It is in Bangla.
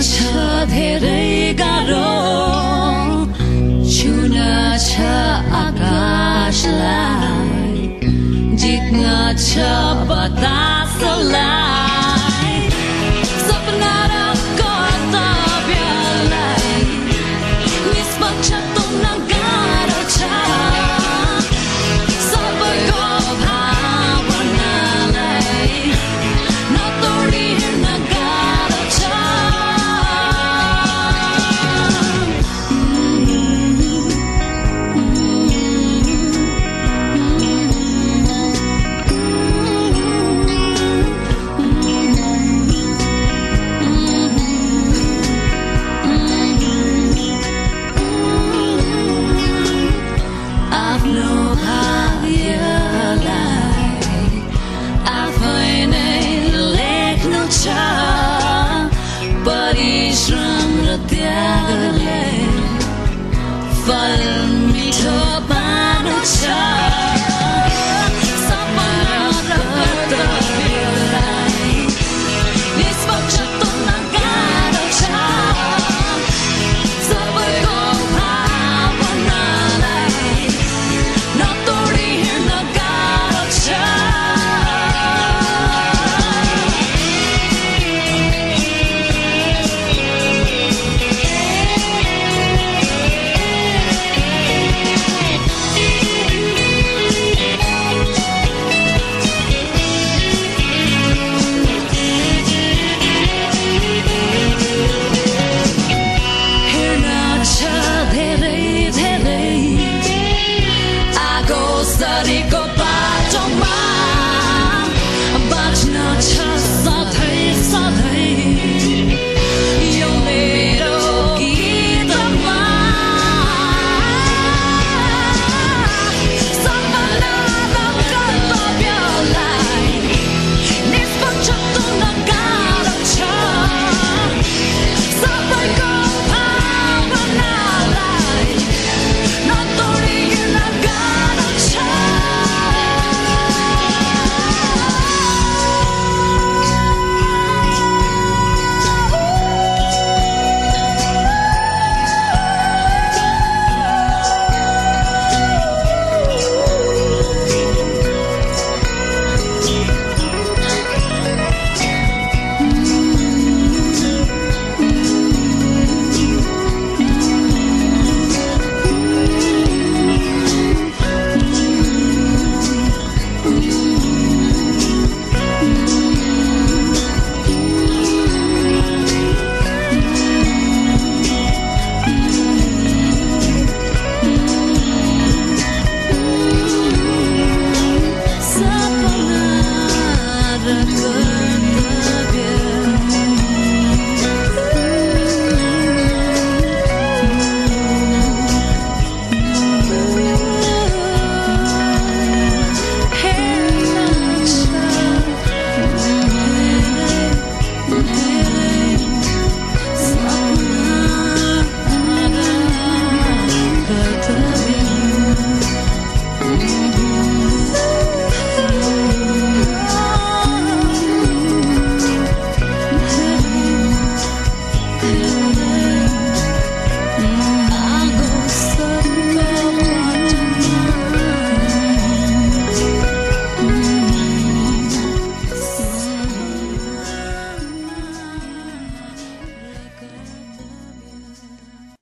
사대를 가로 주나차 아가슬라 परिश्रम र त्यागले फल मिठो पानो छ